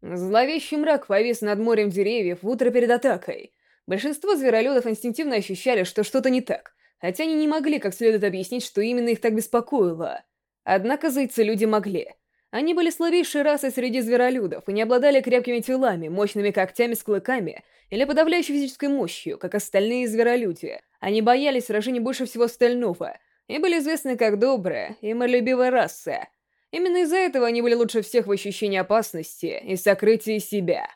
Зловещий мрак повис над морем деревьев в утро перед атакой. Большинство зверолюдов инстинктивно ощущали, что что-то не так, хотя они не могли как следует объяснить, что именно их так беспокоило. Однако зайцы-люди могли. Они были слабейшей расой среди зверолюдов и не обладали крепкими телами, мощными когтями с клыками или подавляющей физической мощью, как остальные зверолюди. Они боялись сражений больше всего остального и были известны как добрая и миролюбивая раса. Именно из-за этого они были лучше всех в ощущении опасности и сокрытии себя.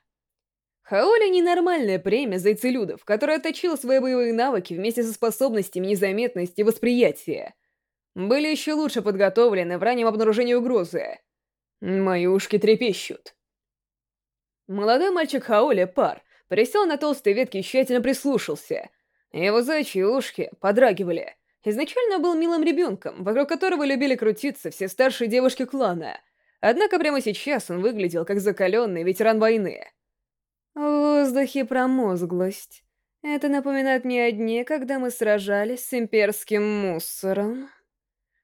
Хаоли — ненормальное племя зайцелюдов, которое отточило свои боевые навыки вместе со способностями незаметности и восприятия. Были еще лучше подготовлены в раннем обнаружении угрозы. Мои ушки трепещут. Молодой мальчик Хаоли, пар, присел на толстой ветке и тщательно прислушался. Его зайчьи ушки подрагивали. Изначально был милым ребенком, вокруг которого любили крутиться все старшие девушки клана. Однако прямо сейчас он выглядел как закаленный ветеран войны. В воздухе промозглость. Это напоминает мне о дне, когда мы сражались с имперским мусором.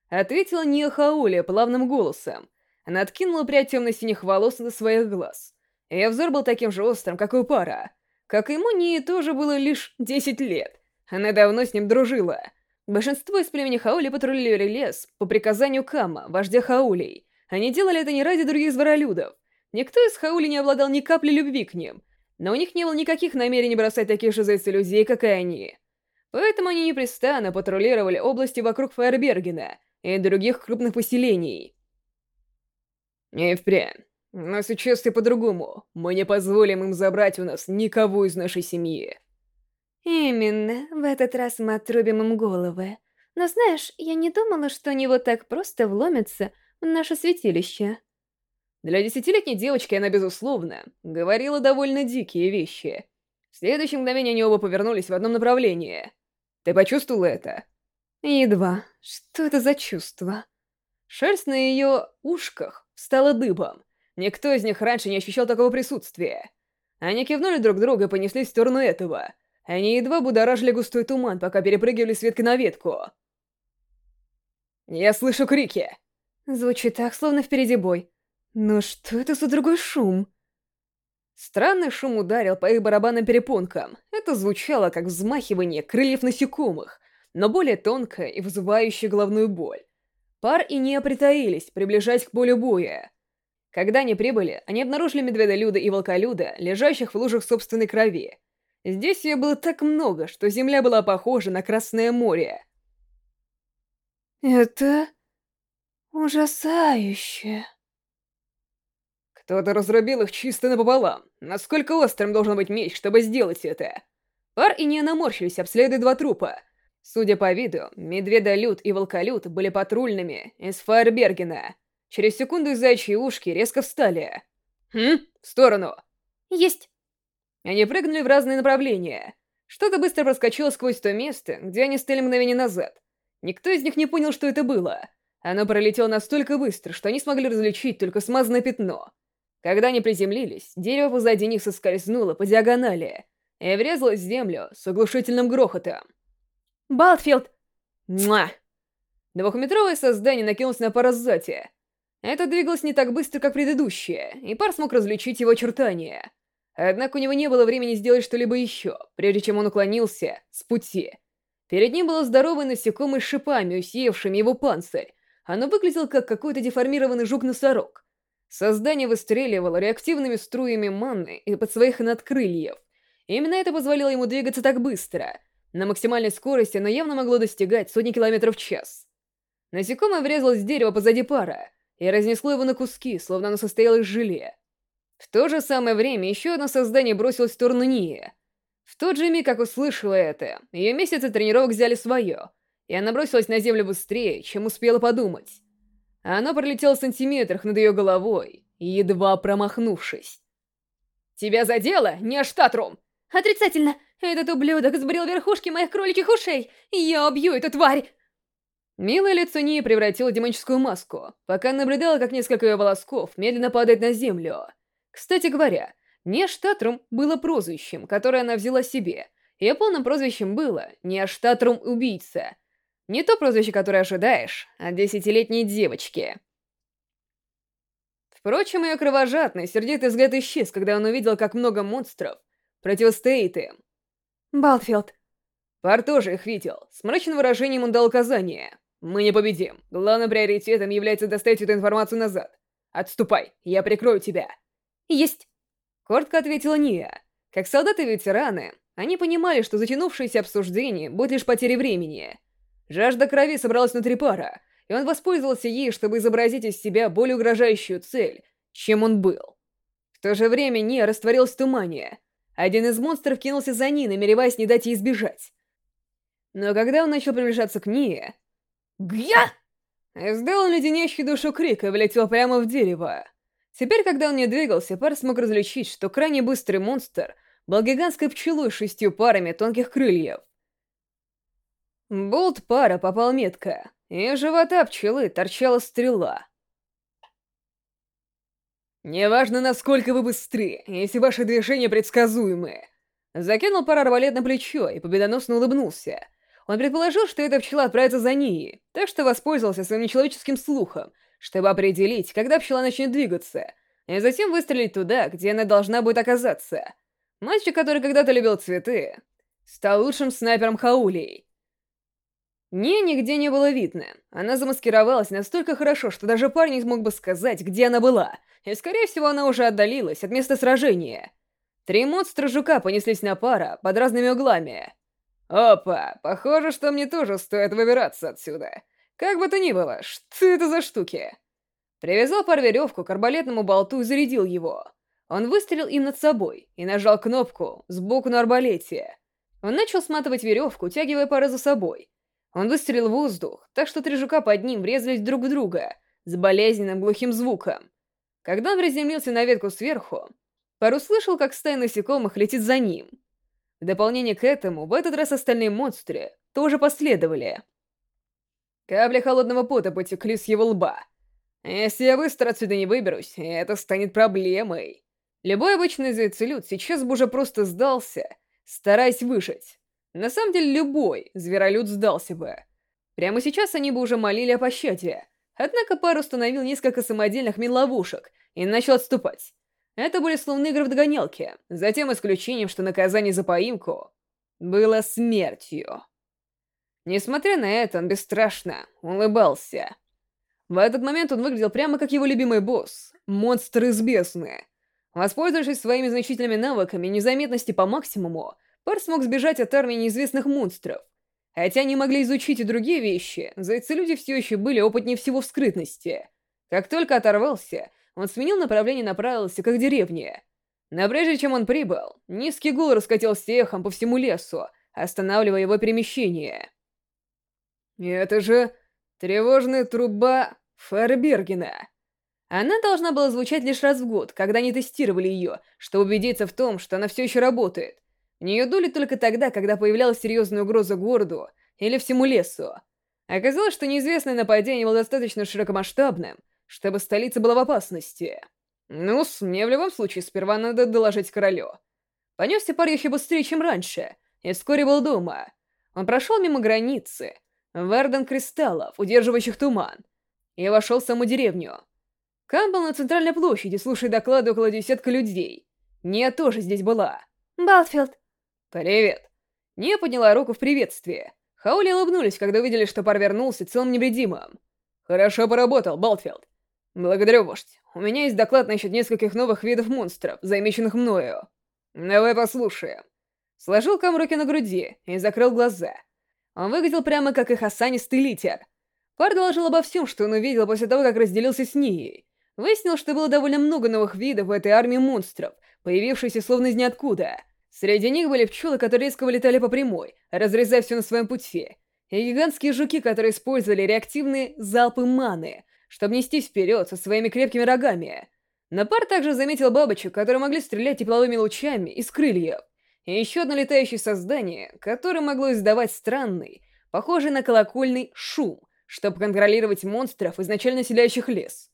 Ответила Ния Хауля плавным голосом. Она откинула прядь темно-синих волос на своих глаз. Ее взор был таким же острым, как у пара. Как и ему, Нии тоже было лишь 10 лет. Она давно с ним дружила. Большинство из племени Хаули патрулировали лес по приказанию Кама, вождя Хаулей. Они делали это не ради других зверолюдов. Никто из Хаули не обладал ни капли любви к ним, но у них не было никаких намерений бросать таких же зайцы-людей, как и они. Поэтому они непрестанно патрулировали области вокруг Фаербергена и других крупных поселений. И впрямь. Но сейчас и по-другому. Мы не позволим им забрать у нас никого из нашей семьи. Именно. В этот раз мы отрубим им головы. Но знаешь, я не думала, что они вот так просто вломятся в наше святилище. Для десятилетней девочки она, безусловно, говорила довольно дикие вещи. В следующее мгновение они оба повернулись в одном направлении. Ты почувствовала это? Едва. Что это за чувство? Шерсть на ее ушках стала дыбом. Никто из них раньше не ощущал такого присутствия. Они кивнули друг другу и понеслись в сторону этого. Они едва будоражили густой туман, пока перепрыгивали с ветки на ветку. «Я слышу крики!» Звучит так, словно впереди бой. Но что это за другой шум? Странный шум ударил по их барабанным перепонкам. Это звучало, как взмахивание крыльев насекомых, но более тонкое и вызывающее головную боль. Пар и не притаились, приближаясь к полю боя. Когда они прибыли, они обнаружили медведолюда и волколюда, лежащих в лужах собственной крови. Здесь ее было так много, что земля была похожа на Красное море. «Это... ужасающе...» Кто-то разрубил их чисто напополам. Насколько острым должен быть меч, чтобы сделать это? Пар и не наморщились, обследуя два трупа. Судя по виду, медведолюд и волколюд были патрульными из Фаербергена. Через секунду зайчьи ушки резко встали. «Хм, в сторону!» «Есть!» Они прыгнули в разные направления. Что-то быстро проскочило сквозь то место, где они стояли мгновение назад. Никто из них не понял, что это было. Оно пролетело настолько быстро, что они смогли различить только смазанное пятно. Когда они приземлились, дерево позади них соскользнуло по диагонали и врезалось в землю с оглушительным грохотом. «Балтфилд!» «Муа!» Двухметровое создание накинулось на пара сзади. Это двигалось не так быстро, как предыдущее, и пар смог различить его очертания. Однако у него не было времени сделать что-либо еще, прежде чем он уклонился с пути. Перед ним было здоровое насекомое с шипами, усеявшими его панцирь. Оно выглядело как какой-то деформированный жук-носорог. Создание выстреливало реактивными струями манны из-под своих надкрыльев. Именно это позволило ему двигаться так быстро. На максимальной скорости оно явно могло достигать сотни километров в час. Насекомое врезалось в дерево позади пара и разнесло его на куски, словно оно состояло из желе. В то же самое время еще одно создание бросилось в сторону Нии. В тот же миг, как услышала это, ее месяцы тренировок взяли свое, и она бросилась на землю быстрее, чем успела подумать. Оно пролетело в сантиметрах над ее головой, едва промахнувшись. «Тебя задело, не Аштатрум?» «Отрицательно! Этот ублюдок сбрил верхушки моих кроличьих ушей! Я убью эту тварь!» Милое лицо Нии превратило демоническую маску, пока наблюдала, как несколько ее волосков медленно падает на землю. Кстати говоря, не Штатрум было прозвищем, которое она взяла себе. Ее полным прозвищем было не Аштатрум Убийца — не то прозвище, которое ожидаешь от десятилетней девочки. Впрочем, ее кровожадный, сердитый взгляд исчез, когда он увидел, как много монстров противостоит им. Балтфилд. Пар тоже их видел. С мрачным выражением он дал указание. «Мы не победим. Главным приоритетом является доставить эту информацию назад. Отступай, я прикрою тебя». «Есть!» Коротко ответила Ния. Как солдаты-ветераны, они понимали, что затянувшееся обсуждение будет лишь потерей времени. Жажда крови собралась внутри пара, и он воспользовался ей, чтобы изобразить из себя более угрожающую цель, чем он был. В то же время Ния растворилась в тумане. Один из монстров кинулся за ней, намереваясь не дать ей избежать. Но когда он начал приближаться к Ние... «Гья!» Издал леденящий душу крик и влетел прямо в дерево. Теперь, когда он не двигался, пар смог различить, что крайне быстрый монстр был гигантской пчелой с шестью парами тонких крыльев. Болт пара попал метко, и из живота пчелы торчала стрела. «Неважно, насколько вы быстры, если ваши движения предсказуемые». Закинул пар арбалет на плечо и победоносно улыбнулся. Он предположил, что эта пчела отправится за ней, так что воспользовался своим нечеловеческим слухом — чтобы определить, когда пчела начнет двигаться, и затем выстрелить туда, где она должна будет оказаться. Мальчик, который когда-то любил цветы, стал лучшим снайпером Хаулей. Не, нигде не было видно. Она замаскировалась настолько хорошо, что даже парень не смог бы сказать, где она была, и, скорее всего, она уже отдалилась от места сражения. Три монстра жука понеслись на пара под разными углами. Опа, похоже, что мне тоже стоит выбираться отсюда. Как бы то ни было, что это за штуки? Привязал пар веревку к арбалетному болту и зарядил его. Он выстрелил им над собой и нажал кнопку сбоку на арбалете. Он начал сматывать веревку, утягивая пары за собой. Он выстрелил в воздух, так что три жука под ним врезались друг в друга с болезненным глухим звуком. Когда он приземлился на ветку сверху, пар услышал, как стая насекомых летит за ним. В дополнение к этому, в этот раз остальные монстры тоже последовали. Капли холодного пота потекли с его лба. Если я быстро отсюда не выберусь, это станет проблемой. Любой обычный зайцелюд сейчас бы уже просто сдался, стараясь выжить. На самом деле любой зверолюд сдался бы. Прямо сейчас они бы уже молили о пощаде. Однако пар установил несколько самодельных мин-ловушек и начал отступать. Это были словно игры в догонялки, за тем исключением, что наказание за поимку было смертью. Несмотря на это, он бесстрашно улыбался. В этот момент он выглядел прямо как его любимый босс — монстр из бездны. Воспользовавшись своими значительными навыками незаметности по максимуму, Пар смог сбежать от армии неизвестных монстров. Хотя они могли изучить и другие вещи, зайцы-люди все еще были опытнее всего в скрытности. Как только оторвался, он сменил направление и направился к их деревне. Но прежде чем он прибыл, низкий гул раскатился эхом по всему лесу, останавливая его перемещение. Это же тревожная труба Фарбергена. Она должна была звучать лишь раз в год, когда они тестировали ее, чтобы убедиться в том, что она все еще работает. В нее дули только тогда, когда появлялась серьезная угроза городу или всему лесу. Оказалось, что неизвестное нападение было достаточно широкомасштабным, чтобы столица была в опасности. ну мне в любом случае сперва надо доложить королю. Понесся парьюхи быстрее, чем раньше, и вскоре был дома. Он прошел мимо границы, Варден кристаллов, удерживающих туман. Я вошел в саму деревню. Кам был на центральной площади, слушая доклады около десятка людей. Ния тоже здесь была. Балтфилд. Привет. Ния подняла руку в приветствии. Хаули улыбнулись, когда увидели, что пар вернулся целым невредимым. Хорошо поработал, Балтфилд. Благодарю, вождь. У меня есть доклад насчет нескольких новых видов монстров, замеченных мною. Давай послушаем. Сложил Кам руки на груди и закрыл глаза. Он выглядел прямо как их осанистый литер. Пар доложил обо всем, что он увидел после того, как разделился с Нией. Выяснил, что было довольно много новых видов в этой армии монстров, появившихся словно из ниоткуда. Среди них были пчелы, которые резко вылетали по прямой, разрезая все на своем пути, и гигантские жуки, которые использовали реактивные залпы маны, чтобы нестись вперед со своими крепкими рогами. Но пар также заметил бабочек, которые могли стрелять тепловыми лучами из крыльев и еще одно летающее создание, которое могло издавать странный, похожий на колокольный шум, чтобы контролировать монстров, изначально населяющих лес.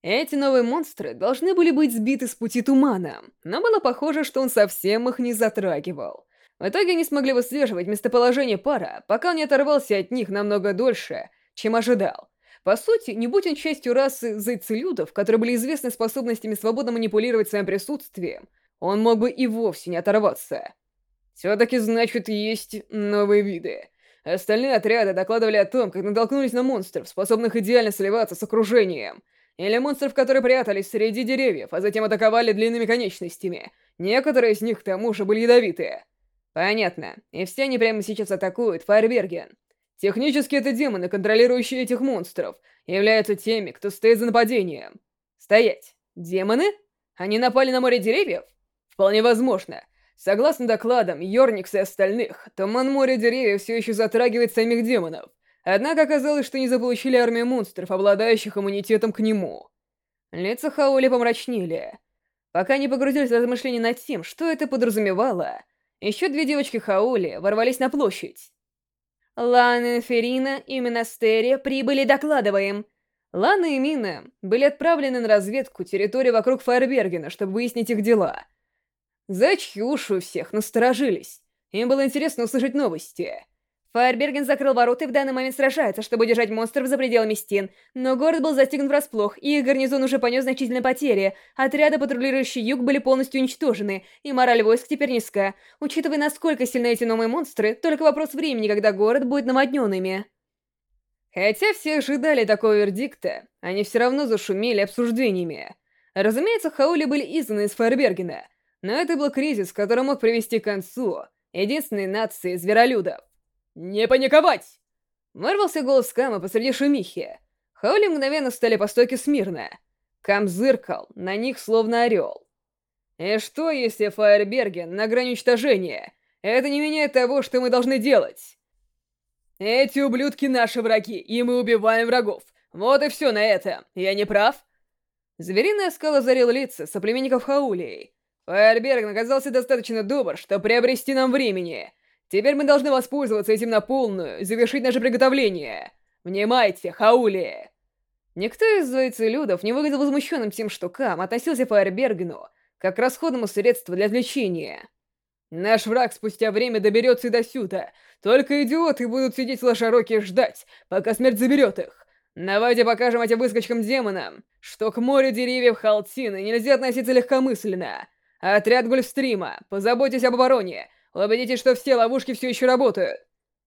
Эти новые монстры должны были быть сбиты с пути тумана, но было похоже, что он совсем их не затрагивал. В итоге они смогли выслеживать местоположение пара, пока он не оторвался от них намного дольше, чем ожидал. По сути, не будь он частью расы зайцелюдов, которые были известны способностями свободно манипулировать своим присутствием, он мог бы и вовсе не оторваться. Все-таки, значит, есть новые виды. Остальные отряды докладывали о том, как натолкнулись на монстров, способных идеально сливаться с окружением. Или монстров, которые прятались среди деревьев, а затем атаковали длинными конечностями. Некоторые из них, к тому же, были ядовитые. Понятно. И все они прямо сейчас атакуют Фаерберген. Технически это демоны, контролирующие этих монстров, являются теми, кто стоит за нападением. Стоять. Демоны? Они напали на море деревьев? Вполне возможно. Согласно докладам Йорникс и остальных, туман моря деревьев все еще затрагивает самих демонов. Однако оказалось, что не заполучили армию монстров, обладающих иммунитетом к нему. Лица Хаули помрачнели. Пока не погрузились в размышления над тем, что это подразумевало, еще две девочки Хаули ворвались на площадь. Лана, Ферина и Минастерия прибыли, докладываем. Лана и Мина были отправлены на разведку территории вокруг Фаербергена, чтобы выяснить их дела. За чушь всех насторожились. Им было интересно услышать новости. Фаерберген закрыл ворота и в данный момент сражается, чтобы удержать монстров за пределами стен, но город был застигнут врасплох, и их гарнизон уже понес значительные потери. Отряды, патрулирующие юг, были полностью уничтожены, и мораль войск теперь низкая. Учитывая, насколько сильны эти новые монстры, только вопрос времени, когда город будет наводнен ими. Хотя все ожидали такого вердикта, они все равно зашумели обсуждениями. Разумеется, Хаули были изгнаны из Фаербергена, но это был кризис, который мог привести к концу единственной нации зверолюдов. «Не паниковать!» Вырвался голос Кама посреди шумихи. Хаули мгновенно стали по стойке смирно. Кам зыркал, на них словно орел. «И что, если Фаерберген на грани уничтожения? Это не меняет того, что мы должны делать!» «Эти ублюдки наши враги, и мы убиваем врагов. Вот и все на этом. Я не прав?» Звериная скала зарил лица соплеменников Хаулии. Фаерберген оказался достаточно добр, чтобы приобрести нам времени. Теперь мы должны воспользоваться этим на полную завершить наше приготовление. Внимайте, Хаули!» Никто из зайцелюдов не выглядел возмущенным тем, что Кам относился к Фаербергену как к расходному средству для отвлечения. Наш враг спустя время доберется и до сюда. Только идиоты будут сидеть сложа и ждать, пока смерть заберет их. Давайте покажем этим выскочкам демонам, что к морю деревьев Халтины нельзя относиться легкомысленно. Отряд Гольфстрима, позаботьтесь об обороне, Убедитесь, что все ловушки все еще работают.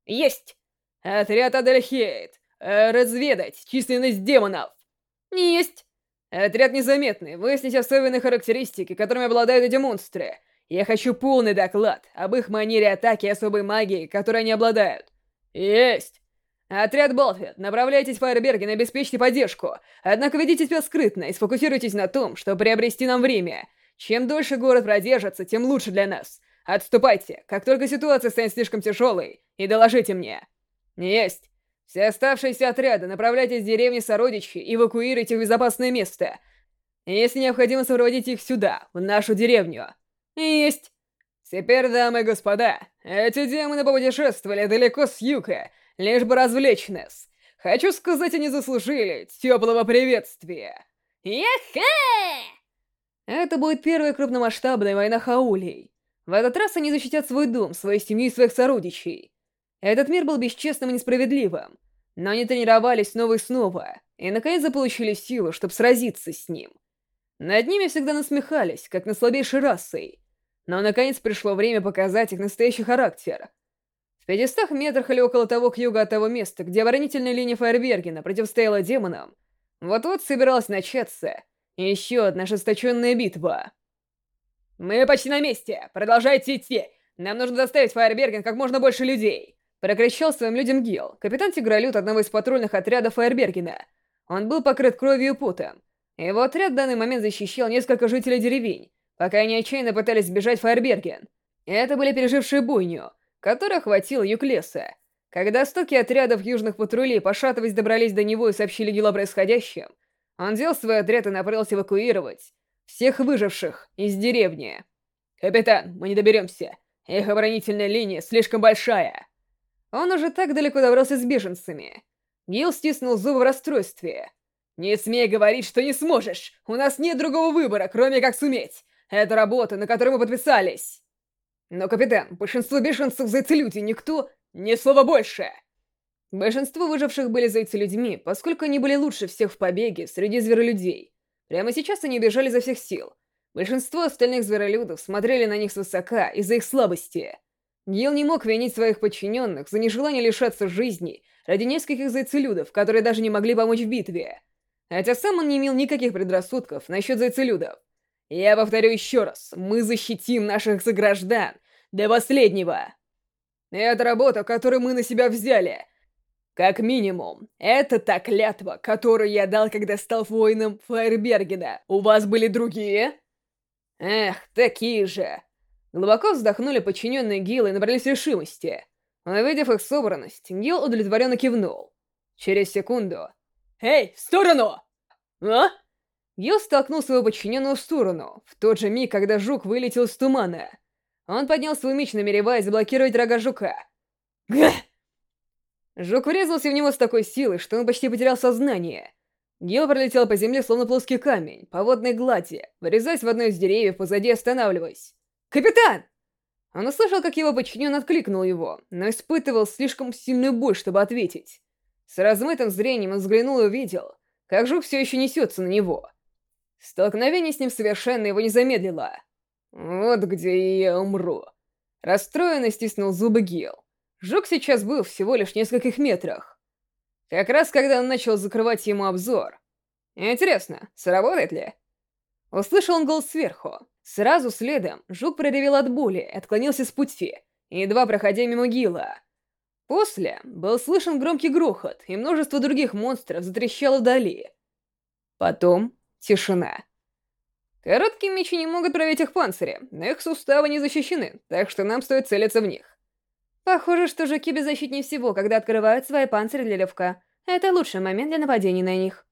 Есть! Отряд Адельхейт. Разведать численность демонов. Есть! Отряд незаметный. Выяснить особенные характеристики, которыми обладают эти монстры. Я хочу полный доклад об их манере атаки и особой магии, которой они обладают. Есть! Отряд Болфет, направляйтесь в Фаерберген и обеспечьте поддержку. Однако ведите себя скрытно и сфокусируйтесь на том, чтобы приобрести нам время. Чем дольше город продержится, тем лучше для нас. Отступайте, как только ситуация станет слишком тяжелой, и доложите мне. Есть. Все оставшиеся отряды направляйтесь в деревни сородичи и эвакуируйте в безопасное место. Если необходимо, сопроводите их сюда, в нашу деревню. Есть. Теперь, дамы и господа, эти демоны попутешествовали далеко с юга, лишь бы развлечь нас. Хочу сказать, они заслужили теплого приветствия. Яха! Это будет первая крупномасштабная война Хаулей. В этот раз они защитят свой дом, свою семью и своих сородичей. Этот мир был бесчестным и несправедливым, но они тренировались снова и снова, и наконец заполучили силу, чтобы сразиться с ним. Над ними всегда насмехались, как над слабейшей расой, но наконец пришло время показать их настоящий характер. В 500 метрах или около того к югу от того места, где оборонительная линия Фаербергена противостояла демонам, вот-вот собиралась начаться еще одна ожесточенная битва. «Мы почти на месте! Продолжайте идти! Нам нужно доставить Фаерберген как можно больше людей!» Прокричал своим людям Гил, капитан Тигролют одного из патрульных отрядов Фаербергена. Он был покрыт кровью и потом. Его отряд в данный момент защищал несколько жителей деревень, пока они отчаянно пытались сбежать Фаерберген. Это были пережившие бойню, которая охватила юг леса. Когда стоки отрядов южных патрулей, пошатываясь, добрались до него и сообщили Гилу о происходящем, он взял свой отряд и направился эвакуировать всех выживших из деревни. Капитан, мы не доберемся. Их оборонительная линия слишком большая. Он уже так далеко добрался с беженцами. Гил стиснул зубы в расстройстве. «Не смей говорить, что не сможешь! У нас нет другого выбора, кроме как суметь! Это работа, на которой мы подписались!» «Но, капитан, большинство беженцев за люди никто... Ни слова больше!» Большинство выживших были зайцы-людьми, поскольку они были лучше всех в побеге среди зверолюдей. Прямо сейчас они бежали за всех сил. Большинство остальных зверолюдов смотрели на них свысока из-за их слабости. Гил не мог винить своих подчиненных за нежелание лишаться жизни ради нескольких зайцелюдов, которые даже не могли помочь в битве. Хотя сам он не имел никаких предрассудков насчет зайцелюдов. Я повторю еще раз, мы защитим наших сограждан до последнего. Это работа, которую мы на себя взяли, как минимум, это та клятва, которую я дал, когда стал воином Фаербергена. У вас были другие? Эх, такие же. Глубоко вздохнули подчиненные Гила и набрались решимости. Увидев их собранность, Гил удовлетворенно кивнул. Через секунду... «Эй, в сторону!» «А?» Гил столкнул своего подчиненного в сторону, в тот же миг, когда жук вылетел из тумана. Он поднял свой меч, намереваясь заблокировать рога жука. Гах! Жук врезался в него с такой силой, что он почти потерял сознание. Гил пролетел по земле, словно плоский камень, по водной глади, вырезаясь в одно из деревьев позади, останавливаясь. «Капитан!» Он услышал, как его подчинен откликнул его, но испытывал слишком сильную боль, чтобы ответить. С размытым зрением он взглянул и увидел, как жук все еще несется на него. Столкновение с ним совершенно его не замедлило. «Вот где я умру!» Расстроенно стиснул зубы Гил. Жук сейчас был всего лишь в нескольких метрах. Как раз когда он начал закрывать ему обзор. Интересно, сработает ли? Услышал он голос сверху. Сразу следом Жук проревел от боли отклонился с пути, едва проходя мимо Гила. После был слышен громкий грохот, и множество других монстров затрещало вдали. Потом тишина. Короткие мечи не могут пробить их панцири, но их суставы не защищены, так что нам стоит целиться в них. Похоже, что жуки беззащитнее всего, когда открывают свои панцири для левка. Это лучший момент для нападения на них.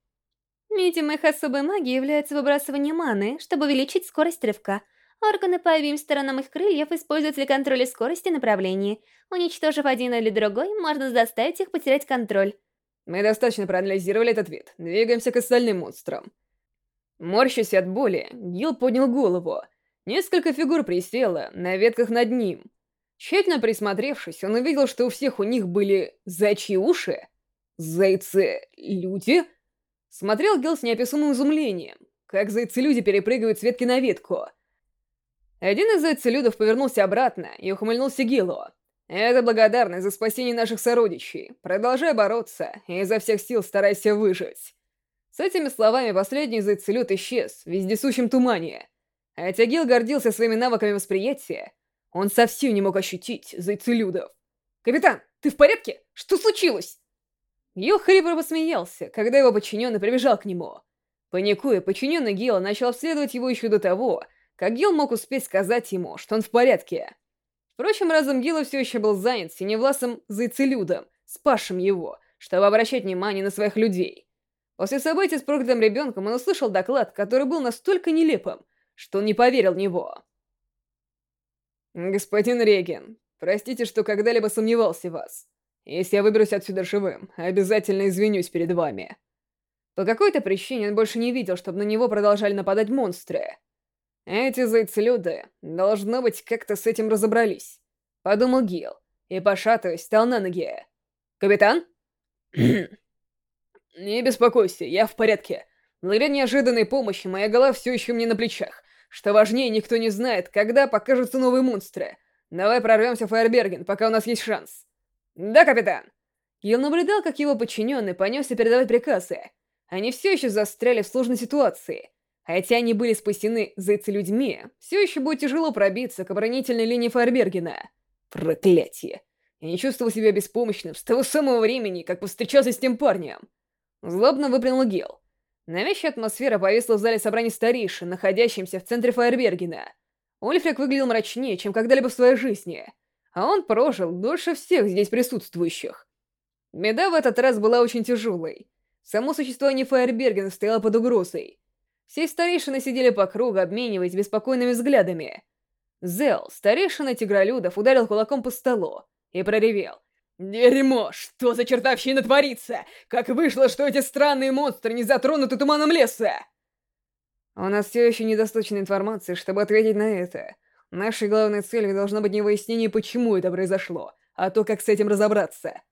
Видимо, их особой магией является выбрасывание маны, чтобы увеличить скорость рывка. Органы по обеим сторонам их крыльев используют для контроля скорости и направления. Уничтожив один или другой, можно заставить их потерять контроль. Мы достаточно проанализировали этот вид. Двигаемся к остальным монстрам. Морщась от боли, Гил поднял голову. Несколько фигур присело на ветках над ним. Тщательно присмотревшись, он увидел, что у всех у них были зайчьи уши. Зайцы-люди? Смотрел Гел с неописуемым изумлением, как зайцы-люди перепрыгивают с ветки на ветку. Один из зайцелюдов повернулся обратно и ухмыльнулся Гилу. «Это благодарность за спасение наших сородичей. Продолжай бороться и изо всех сил старайся выжить». С этими словами последний зайцелюд исчез в вездесущем тумане. Хотя Гил гордился своими навыками восприятия, он совсем не мог ощутить зайцелюдов. «Капитан, ты в порядке? Что случилось?» Гил хрипро посмеялся, когда его подчиненный прибежал к нему. Паникуя, подчиненный Гила начал обследовать его еще до того, как Гил мог успеть сказать ему, что он в порядке. Впрочем, разум Гила все еще был занят синевласым зайцелюдом, спасшим его, чтобы обращать внимание на своих людей. После событий с проклятым ребенком он услышал доклад, который был настолько нелепым, что он не поверил в него. «Господин Реген, простите, что когда-либо сомневался в вас. Если я выберусь отсюда живым, обязательно извинюсь перед вами». По какой-то причине он больше не видел, чтобы на него продолжали нападать монстры. Эти зайцелюды, должно быть, как-то с этим разобрались. Подумал Гил, и, пошатываясь, стал на ноги. «Капитан?» «Не беспокойся, я в порядке. Благодаря неожиданной помощи моя голова все еще мне на плечах. Что важнее, никто не знает, когда покажутся новые монстры. Давай прорвемся в Фаерберген, пока у нас есть шанс. Да, капитан. Килл наблюдал, как его подчиненный понесся передавать приказы. Они все еще застряли в сложной ситуации. Хотя они были спасены зайцы-людьми, все еще будет тяжело пробиться к оборонительной линии Фаербергена. Проклятие. Я не чувствовал себя беспомощным с того самого времени, как повстречался с тем парнем. Злобно выплюнул Гил. Навещая атмосфера повисла в зале собраний старейшин, находящемся в центре Фаербергена. Ульфрик выглядел мрачнее, чем когда-либо в своей жизни, а он прожил дольше всех здесь присутствующих. Беда в этот раз была очень тяжелой. Само существование Фаербергена стояло под угрозой. Все старейшины сидели по кругу, обмениваясь беспокойными взглядами. Зел, старейшина тигролюдов, ударил кулаком по столу и проревел. «Дерьмо! Что за чертовщина творится? Как вышло, что эти странные монстры не затронуты туманом леса?» У нас все еще недостаточно информации, чтобы ответить на это. Нашей главной целью должно быть не выяснение, почему это произошло, а то, как с этим разобраться.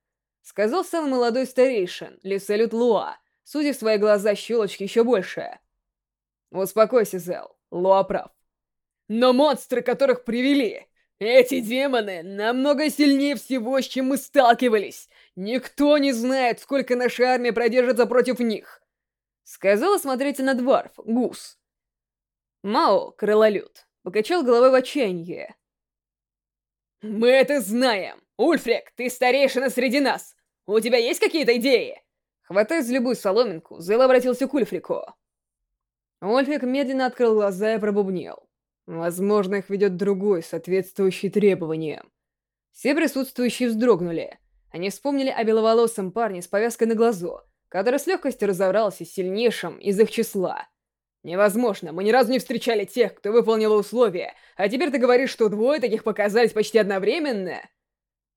сказал самый молодой старейшин, Лисалют Луа, судя в свои глаза щелочки еще больше. «Успокойся, Зел, Луа прав. Но монстры, которых привели, эти демоны намного сильнее всего, с чем мы сталкивались. Никто не знает, сколько наша армия продержится против них. Сказала смотритель дворф, Гус. Мао, крылолюд, покачал головой в отчаянии. «Мы это знаем! Ульфрик, ты старейшина среди нас! У тебя есть какие-то идеи?» Хватая за любую соломинку, Зел обратился к Ульфрику. Ульфрик медленно открыл глаза и пробубнил. Возможно, их ведет другой, соответствующий требованиям. Все присутствующие вздрогнули. Они вспомнили о беловолосом парне с повязкой на глазу, который с легкостью разобрался с сильнейшим из их числа. «Невозможно, мы ни разу не встречали тех, кто выполнил условия, а теперь ты говоришь, что двое таких показались почти одновременно?»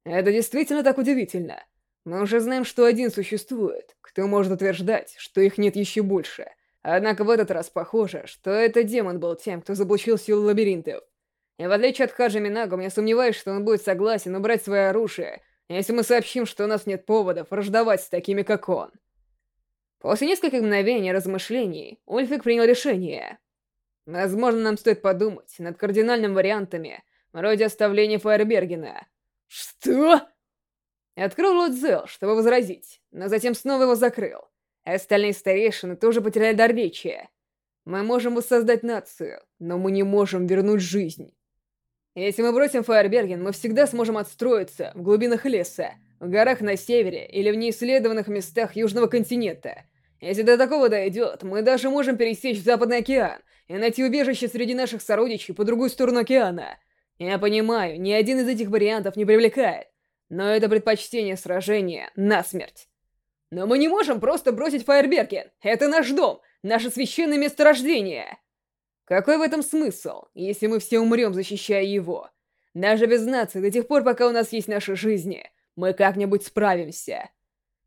Это действительно так удивительно. Мы уже знаем, что один существует, кто может утверждать, что их нет еще больше — Однако в этот раз похоже, что это демон был тем, кто заблучил силу лабиринтов. И в отличие от Хаджи Минагу, я сомневаюсь, что он будет согласен убрать свое оружие, если мы сообщим, что у нас нет поводов враждовать с такими, как он. После нескольких мгновений размышлений, Ульфик принял решение. Возможно, нам стоит подумать над кардинальными вариантами, вроде оставления Фаербергена. Что? Открыл рот Зел, чтобы возразить, но затем снова его закрыл. Остальные старейшины тоже потеряли дар речи. Мы можем воссоздать нацию, но мы не можем вернуть жизнь. Если мы бросим Фаерберген, мы всегда сможем отстроиться в глубинах леса, в горах на севере или в неисследованных местах Южного континента. Если до такого дойдет, мы даже можем пересечь Западный океан и найти убежище среди наших сородичей по другую сторону океана. Я понимаю, ни один из этих вариантов не привлекает, но это предпочтение сражения насмерть. Но мы не можем просто бросить Фаерберген. Это наш дом, наше священное месторождение. Какой в этом смысл, если мы все умрем, защищая его? Даже без нации, до тех пор, пока у нас есть наши жизни, мы как-нибудь справимся.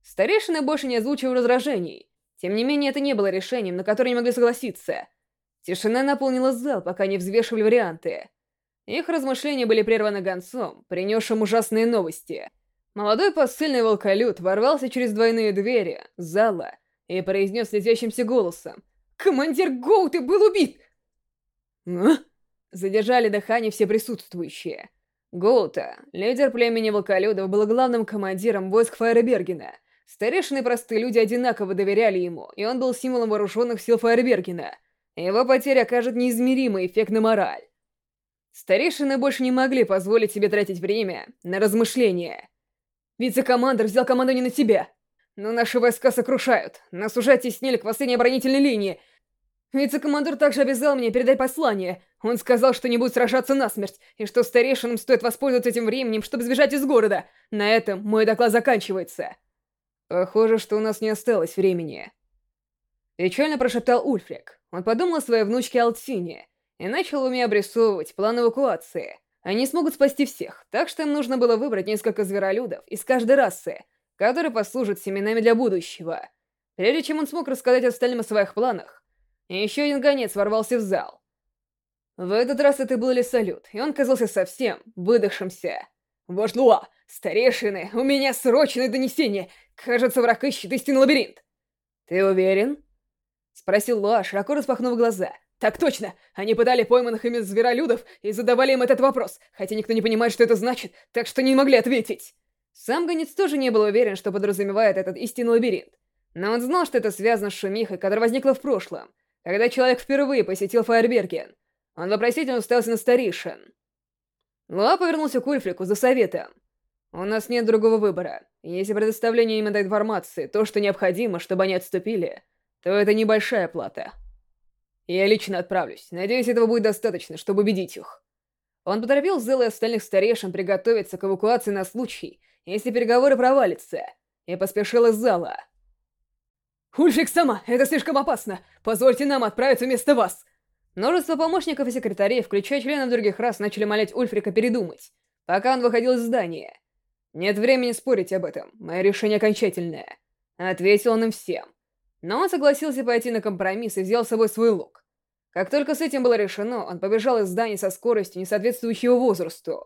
Старейшины больше не озвучивал возражений. Тем не менее, это не было решением, на которое не могли согласиться. Тишина наполнила зал, пока не взвешивали варианты. Их размышления были прерваны гонцом, принесшим ужасные новости — Молодой посыльный волколют ворвался через двойные двери зала и произнес летящимся голосом. «Командир Гоуты был убит!» «А?» Задержали дыхание все присутствующие. Гоута, лидер племени волколюдов, был главным командиром войск Фаербергена. Старейшины простые люди одинаково доверяли ему, и он был символом вооруженных сил Фаербергена. Его потеря окажет неизмеримый эффект на мораль. Старейшины больше не могли позволить себе тратить время на размышления. Вице-командор взял команду не на себя. Но наши войска сокрушают. Нас уже оттеснили к последней оборонительной линии. Вице-командор также обязал меня передать послание. Он сказал, что не будет сражаться насмерть, и что старейшинам стоит воспользоваться этим временем, чтобы сбежать из города. На этом мой доклад заканчивается. Похоже, что у нас не осталось времени. Печально прошептал Ульфрик. Он подумал о своей внучке Алтине и начал уме обрисовывать план эвакуации. Они смогут спасти всех, так что им нужно было выбрать несколько зверолюдов из каждой расы, которые послужат семенами для будущего. Прежде чем он смог рассказать остальным о своих планах, еще один гонец ворвался в зал. В этот раз это был Лесолют, и он казался совсем выдохшимся. «Вождь Луа! Старейшины! У меня срочное донесение! Кажется, враг ищет истинный лабиринт!» «Ты уверен?» — спросил Луа, широко распахнув глаза — так точно! Они пытали пойманных ими зверолюдов и задавали им этот вопрос, хотя никто не понимает, что это значит, так что не могли ответить. Сам Гонец тоже не был уверен, что подразумевает этот истинный лабиринт. Но он знал, что это связано с шумихой, которая возникла в прошлом, когда человек впервые посетил Фаерберген. Он вопросительно уставился на старейшин. Луа повернулся к Ульфрику за советом. «У нас нет другого выбора. Если предоставление им этой информации то, что необходимо, чтобы они отступили, то это небольшая плата». Я лично отправлюсь. Надеюсь, этого будет достаточно, чтобы убедить их. Он поторопил Зел и остальных старейшин приготовиться к эвакуации на случай, если переговоры провалятся, и поспешил из зала. «Ульфик сама, это слишком опасно! Позвольте нам отправиться вместо вас!» Множество помощников и секретарей, включая членов других рас, начали молять Ульфрика передумать, пока он выходил из здания. «Нет времени спорить об этом, мое решение окончательное», — ответил он им всем. Но он согласился пойти на компромисс и взял с собой свой лук. Как только с этим было решено, он побежал из здания со скоростью, не соответствующей его возрасту.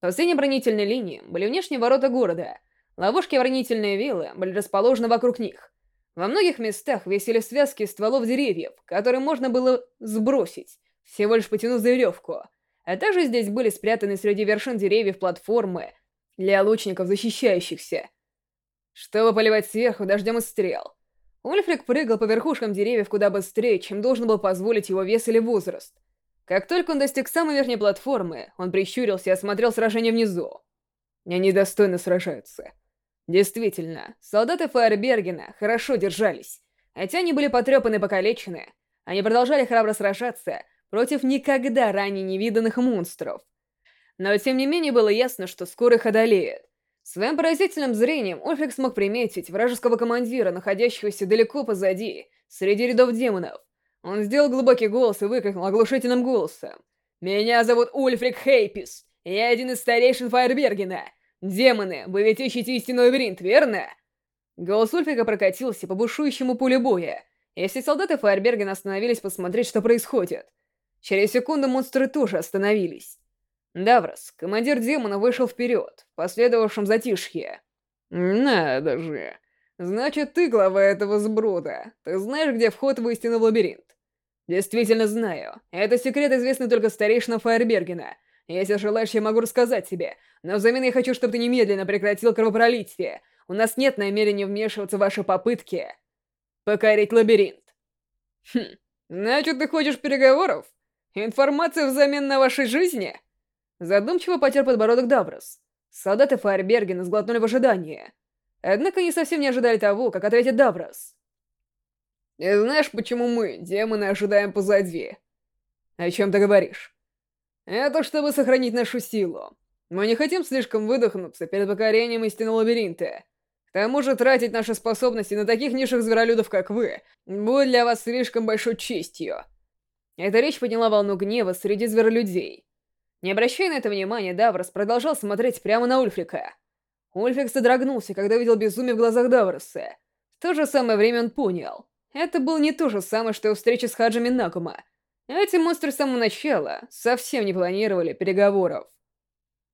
По всей оборонительной линии были внешние ворота города. Ловушки и оборонительные виллы были расположены вокруг них. Во многих местах висели связки стволов деревьев, которые можно было сбросить, всего лишь потянув за веревку. А также здесь были спрятаны среди вершин деревьев платформы для лучников, защищающихся. Чтобы поливать сверху дождем из стрел. Ульфрик прыгал по верхушкам деревьев куда быстрее, чем должен был позволить его вес или возраст. Как только он достиг самой верхней платформы, он прищурился и осмотрел сражение внизу. Они достойно сражаются. Действительно, солдаты Фаербергена хорошо держались. Хотя они были потрепаны и покалечены, они продолжали храбро сражаться против никогда ранее невиданных монстров. Но тем не менее было ясно, что скоро их одолеет. Своим поразительным зрением Ульфрик смог приметить вражеского командира, находящегося далеко позади, среди рядов демонов. Он сделал глубокий голос и выкрикнул оглушительным голосом. «Меня зовут Ульфрик Хейпис. Я один из старейшин Фаербергена. Демоны, вы ведь ищете истинный лабиринт, верно?» Голос Ульфрика прокатился по бушующему полю боя, и все солдаты Фаербергена остановились посмотреть, что происходит. Через секунду монстры тоже остановились. Даврос, командир демона, вышел вперед, в последовавшем затишье. «Надо же! Значит, ты глава этого сброда. Ты знаешь, где вход в истинный лабиринт?» «Действительно знаю. Это секрет, известный только старейшинам Фаербергена. Если желаешь, я могу рассказать тебе. Но взамен я хочу, чтобы ты немедленно прекратил кровопролитие. У нас нет намерения вмешиваться в ваши попытки покорить лабиринт». «Хм, значит, ты хочешь переговоров? Информация взамен на вашей жизни?» Задумчиво потер подбородок Даврос. Солдаты Фаербергена сглотнули в ожидании. Однако не совсем не ожидали того, как ответит Даврос. И знаешь, почему мы, демоны, ожидаем позади? О чем ты говоришь? Это чтобы сохранить нашу силу. Мы не хотим слишком выдохнуться перед покорением истинного лабиринта. К тому же тратить наши способности на таких низших зверолюдов, как вы, будет для вас слишком большой честью. Эта речь подняла волну гнева среди зверолюдей. Не обращая на это внимания, Даврос продолжал смотреть прямо на Ульфрика. Ульфрик содрогнулся, когда увидел безумие в глазах Давроса. В то же самое время он понял. Это было не то же самое, что и встреча с Хаджами Накума. Эти монстры с самого начала совсем не планировали переговоров.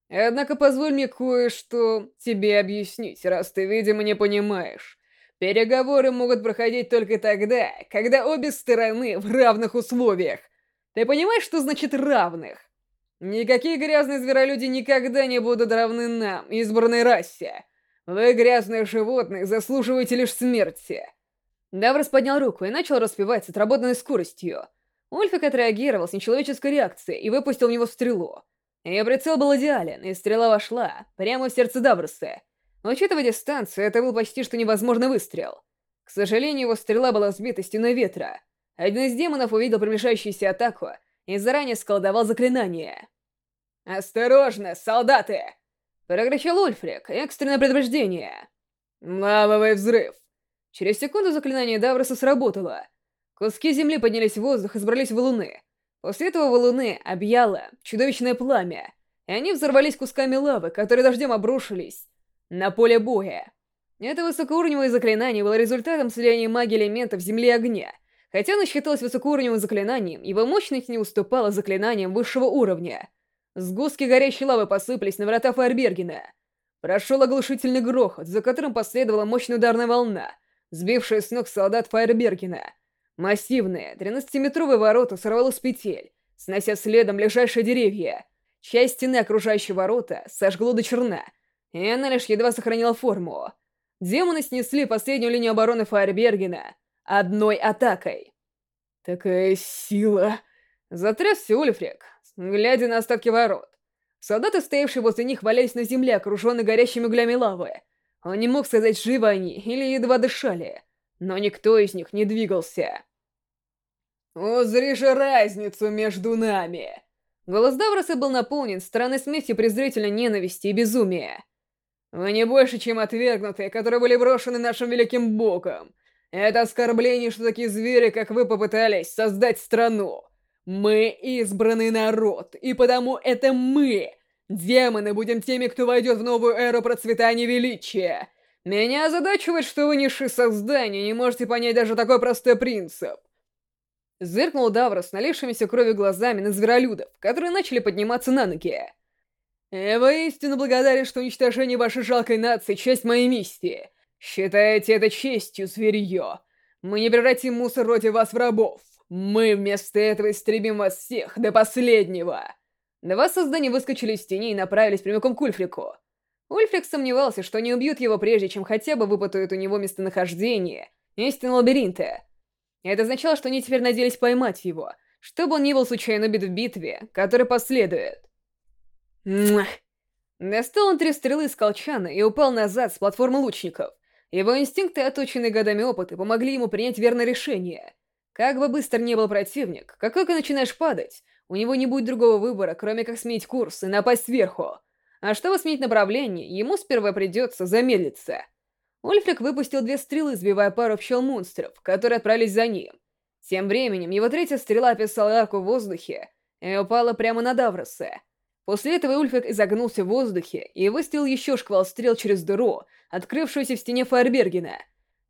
Однако позволь мне кое-что тебе объяснить, раз ты, видимо, не понимаешь. Переговоры могут проходить только тогда, когда обе стороны в равных условиях. Ты понимаешь, что значит «равных»? Никакие грязные зверолюди никогда не будут равны нам, избранной расе. Вы, грязные животные, заслуживаете лишь смерти. Даврос поднял руку и начал распевать с отработанной скоростью. Ульфик отреагировал с нечеловеческой реакцией и выпустил в него стрелу. Ее прицел был идеален, и стрела вошла прямо в сердце Давроса. Учитывая дистанцию, это был почти что невозможный выстрел. К сожалению, его стрела была сбита стеной ветра. Один из демонов увидел приближающуюся атаку и заранее сколдовал заклинание. «Осторожно, солдаты!» — прокричал Ульфрик. Экстренное предупреждение. «Лавовый взрыв!» Через секунду заклинание Давроса сработало. Куски земли поднялись в воздух и сбрались в валуны. После этого валуны объяло чудовищное пламя, и они взорвались кусками лавы, которые дождем обрушились на поле боя. Это высокоуровневое заклинание было результатом слияния магии элементов земли и огня. Хотя оно считалось высокоуровневым заклинанием, его мощность не уступала заклинаниям высшего уровня. Сгустки горящей лавы посыпались на врата Фаербергена. Прошел оглушительный грохот, за которым последовала мощная ударная волна — сбившая с ног солдат Фаербергена. Массивные, 13-метровые ворота сорвало с петель, снося следом ближайшие деревья. Часть стены, окружающей ворота, сожгло до черна, и она лишь едва сохранила форму. Демоны снесли последнюю линию обороны Фаербергена одной атакой. «Такая сила!» Затрясся Ульфрик, глядя на остатки ворот. Солдаты, стоявшие возле них, валялись на земле, окруженные горящими углями лавы. Он не мог сказать, живы они или едва дышали, но никто из них не двигался. «Узри же разницу между нами!» Голос Давроса был наполнен странной смесью презрительной ненависти и безумия. «Вы не больше, чем отвергнутые, которые были брошены нашим великим богом. Это оскорбление, что такие звери, как вы, попытались создать страну. Мы избранный народ, и потому это мы Демоны будем теми, кто войдет в новую эру процветания величия. Меня озадачивает, что вы низшие создания, не можете понять даже такой простой принцип. Зыркнул Даврос налившимися кровью глазами на зверолюдов, которые начали подниматься на ноги. Я воистину благодарен, что уничтожение вашей жалкой нации — часть моей миссии. Считаете это честью, зверье. Мы не превратим мусор вроде вас в рабов. Мы вместо этого истребим вас всех до последнего. Два создания выскочили из тени и направились прямиком к Ульфрику. Ульфрик сомневался, что не убьют его прежде, чем хотя бы выпытают у него местонахождение истинного лабиринта. Это означало, что они теперь надеялись поймать его, чтобы он не был случайно убит в битве, которая последует. Муah. Достал он три стрелы из колчана и упал назад с платформы лучников. Его инстинкты, оточенные годами опыта, помогли ему принять верное решение. Как бы быстро не был противник, как только начинаешь падать, у него не будет другого выбора, кроме как сменить курс и напасть сверху. А чтобы сменить направление, ему сперва придется замедлиться. Ульфрик выпустил две стрелы, сбивая пару пчел монстров, которые отправились за ним. Тем временем его третья стрела описала арку в воздухе и упала прямо на Давроса. После этого Ульфрик изогнулся в воздухе и выстрелил еще шквал стрел через дыру, открывшуюся в стене Фаербергена.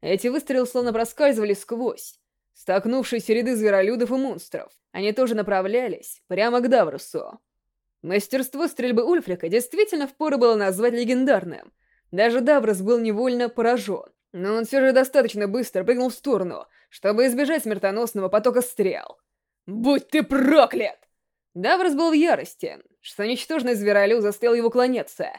Эти выстрелы словно проскальзывали сквозь, столкнувшиеся ряды зверолюдов и монстров. Они тоже направлялись прямо к Даврусу. Мастерство стрельбы Ульфрика действительно впору было назвать легендарным. Даже Даврос был невольно поражен, но он все же достаточно быстро прыгнул в сторону, чтобы избежать смертоносного потока стрел. «Будь ты проклят!» Даврос был в ярости, что ничтожный зверолюд заставил его клоняться.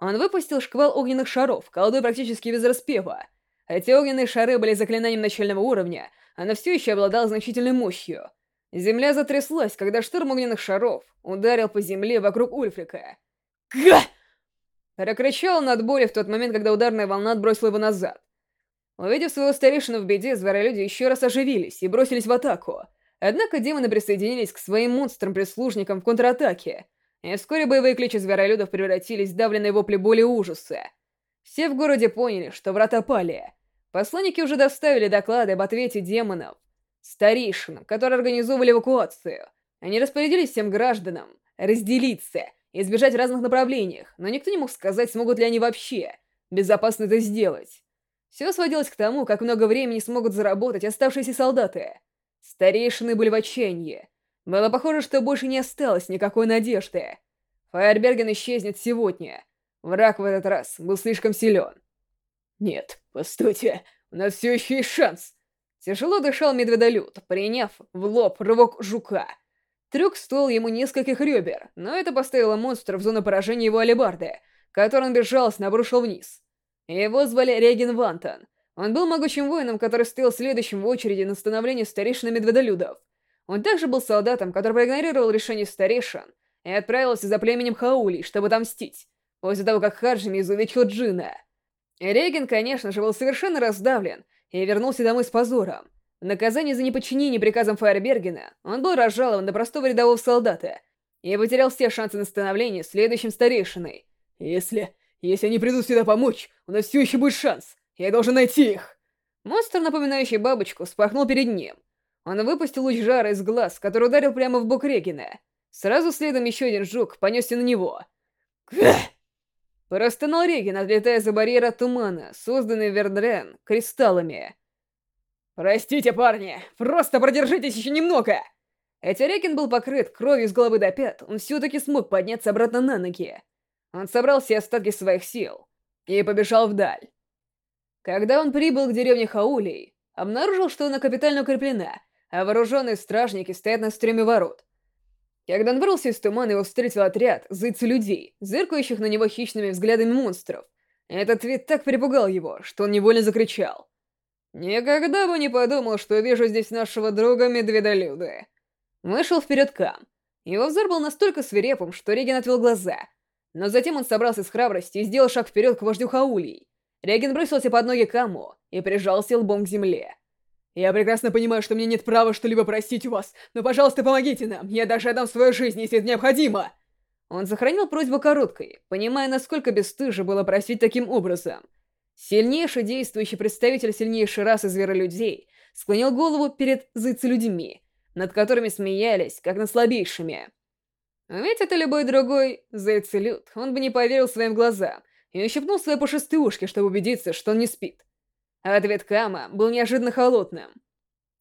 Он выпустил шквал огненных шаров, колдуя практически без распева. Эти огненные шары были заклинанием начального уровня, она все еще обладала значительной мощью. Земля затряслась, когда шторм огненных шаров ударил по земле вокруг Ульфрика. «Га!» Прокричал он от боли в тот момент, когда ударная волна отбросила его назад. Увидев своего старейшину в беде, зверолюди еще раз оживились и бросились в атаку. Однако демоны присоединились к своим монстрам-прислужникам в контратаке, и вскоре боевые кличи зверолюдов превратились в давленные вопли боли и ужаса. Все в городе поняли, что врата пали. Посланники уже доставили доклады об ответе демонов старейшинам, которые организовывали эвакуацию. Они распорядились всем гражданам разделиться и избежать в разных направлениях, но никто не мог сказать, смогут ли они вообще безопасно это сделать. Все сводилось к тому, как много времени смогут заработать оставшиеся солдаты. Старейшины были в отчаянии. Было похоже, что больше не осталось никакой надежды. Фаерберген исчезнет сегодня. Враг в этот раз был слишком силен. Нет, постойте, у нас все еще есть шанс. Тяжело дышал медведолюд, приняв в лоб рывок жука. Трюк стоил ему нескольких ребер, но это поставило монстра в зону поражения его алебарды, который он безжалостно обрушил вниз. Его звали Реген Вантон. Он был могучим воином, который стоял следующим в очереди на становление старейшин медведолюдов. Он также был солдатом, который проигнорировал решение старейшин и отправился за племенем Хаулей, чтобы отомстить, после того, как Хаджими изувечил Джина. Реген, конечно же, был совершенно раздавлен и вернулся домой с позором. В наказание за неподчинение приказам Фаербергена он был разжалован до простого рядового солдата и потерял все шансы на становление следующим старейшиной. Если... если они придут сюда помочь, у нас все еще будет шанс. Я должен найти их. Монстр, напоминающий бабочку, спахнул перед ним. Он выпустил луч жара из глаз, который ударил прямо в бок Регина. Сразу следом еще один жук понесся на него. Кх! Регин, отлетая за барьер от тумана, созданный Вердрен кристаллами. «Простите, парни, просто продержитесь еще немного!» Хотя Регин был покрыт кровью с головы до пят, он все-таки смог подняться обратно на ноги. Он собрал все остатки своих сил и побежал вдаль. Когда он прибыл к деревне Хаулей, обнаружил, что она капитально укреплена, а вооруженные стражники стоят на стреме ворот. Когда он вырвался из тумана, его встретил отряд зайцы-людей, зыркающих на него хищными взглядами монстров. Этот вид так перепугал его, что он невольно закричал. «Никогда бы не подумал, что вижу здесь нашего друга Медведолюда». Вышел вперед Кам. Его взор был настолько свирепым, что Реген отвел глаза. Но затем он собрался с храбрости и сделал шаг вперед к вождю Хаулей. Реген бросился под ноги Каму и прижался лбом к земле. Я прекрасно понимаю, что мне нет права что-либо простить у вас, но, пожалуйста, помогите нам, я даже отдам свою жизнь, если это необходимо!» Он сохранил просьбу короткой, понимая, насколько бесстыже было просить таким образом. Сильнейший действующий представитель сильнейшей расы зверолюдей склонил голову перед зайцелюдьми, над которыми смеялись, как над слабейшими. Ведь это любой другой зайцелюд, он бы не поверил своим глазам и ущипнул свои пушистые ушки, чтобы убедиться, что он не спит. Ответ Кама был неожиданно холодным.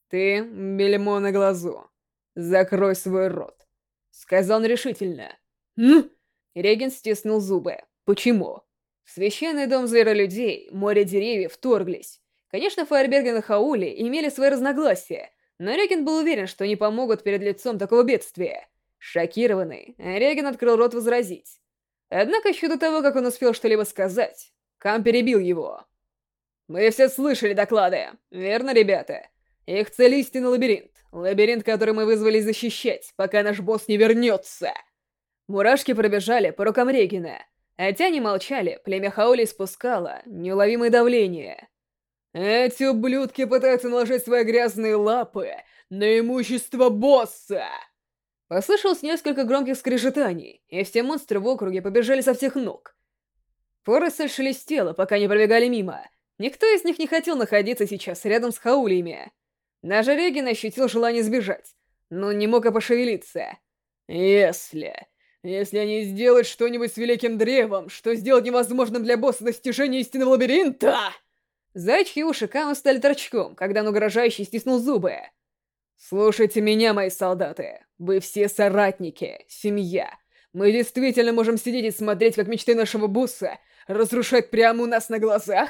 «Ты, бельмо на глазу, закрой свой рот», — сказал он решительно. «Ну?» Реген стиснул зубы. Почему? В священный дом зверолюдей море деревьев вторглись. Конечно, Фаерберген и Хаули имели свои разногласия, но Реген был уверен, что они помогут перед лицом такого бедствия. Шокированный, Реген открыл рот возразить. Однако еще до того, как он успел что-либо сказать, Кам перебил его. «Мы все слышали доклады, верно, ребята? Их цель истинный лабиринт. Лабиринт, который мы вызвались защищать, пока наш босс не вернется!» Мурашки пробежали по рукам Регина. А те не молчали, племя Хаули спускало неуловимое давление. «Эти ублюдки пытаются наложить свои грязные лапы на имущество босса!» Послышалось несколько громких скрежетаний, и все монстры в округе побежали со всех ног. Форесель шелестела, пока не пробегали мимо. Никто из них не хотел находиться сейчас рядом с хаулиями. Даже Регин ощутил желание сбежать, но не мог и пошевелиться. «Если... Если они сделают что-нибудь с Великим Древом, что сделать невозможным для босса достижение истинного лабиринта...» Зайчьи уши Кама стали торчком, когда он угрожающе стиснул зубы. «Слушайте меня, мои солдаты. Вы все соратники, семья. Мы действительно можем сидеть и смотреть, как мечты нашего босса разрушать прямо у нас на глазах?»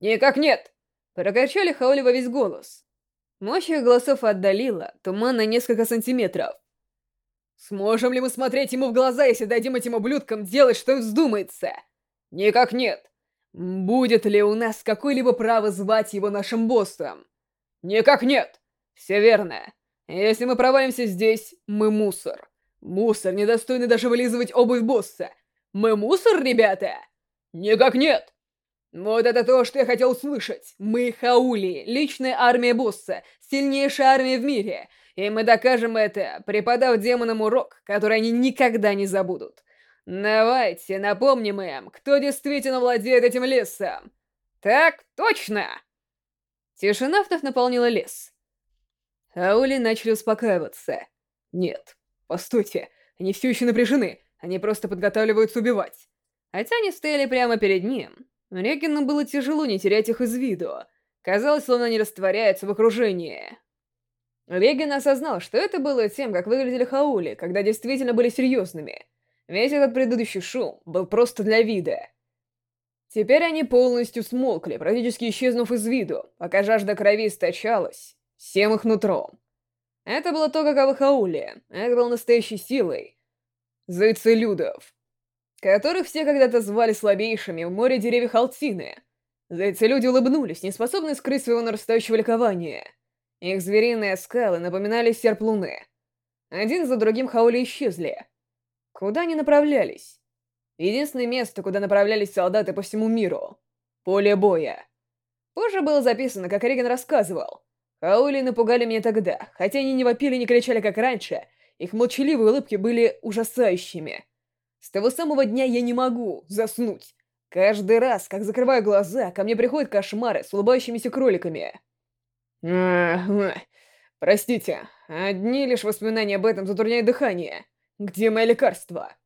«Никак нет!» — прокричали Хаули во весь голос. Мощь их голосов отдалила туман на несколько сантиметров. «Сможем ли мы смотреть ему в глаза, если дадим этим ублюдкам делать, что им вздумается?» «Никак нет!» «Будет ли у нас какое-либо право звать его нашим боссом?» «Никак нет!» «Все верно. Если мы провалимся здесь, мы мусор. Мусор, недостойный даже вылизывать обувь босса. Мы мусор, ребята?» «Никак нет!» «Вот это то, что я хотел услышать. Мы Хаули, личная армия босса, сильнейшая армия в мире. И мы докажем это, преподав демонам урок, который они никогда не забудут. Давайте напомним им, кто действительно владеет этим лесом. Так точно!» Тишина вновь наполнила лес. Аули начали успокаиваться. «Нет, постойте, они все еще напряжены, они просто подготавливаются убивать». Хотя они стояли прямо перед ним, Регину было тяжело не терять их из виду. Казалось, словно они растворяются в окружении. Реген осознал, что это было тем, как выглядели Хаули, когда действительно были серьезными. Весь этот предыдущий шум был просто для вида. Теперь они полностью смолкли, практически исчезнув из виду, пока жажда крови источалась всем их нутром. Это было то, каковы Хаули, это было настоящей силой. Зайцелюдов которых все когда-то звали слабейшими в море деревьев Алтины. Эти люди улыбнулись, не способные скрыть своего нарастающего ликования. Их звериные скалы напоминали серп луны. Один за другим хаули исчезли. Куда они направлялись? Единственное место, куда направлялись солдаты по всему миру — поле боя. Позже было записано, как Реген рассказывал. Хаули напугали меня тогда, хотя они не вопили, не кричали, как раньше, их молчаливые улыбки были ужасающими — с того самого дня я не могу заснуть. Каждый раз, как закрываю глаза, ко мне приходят кошмары с улыбающимися кроликами. Простите, одни лишь воспоминания об этом затрудняют дыхание. Где мои лекарства?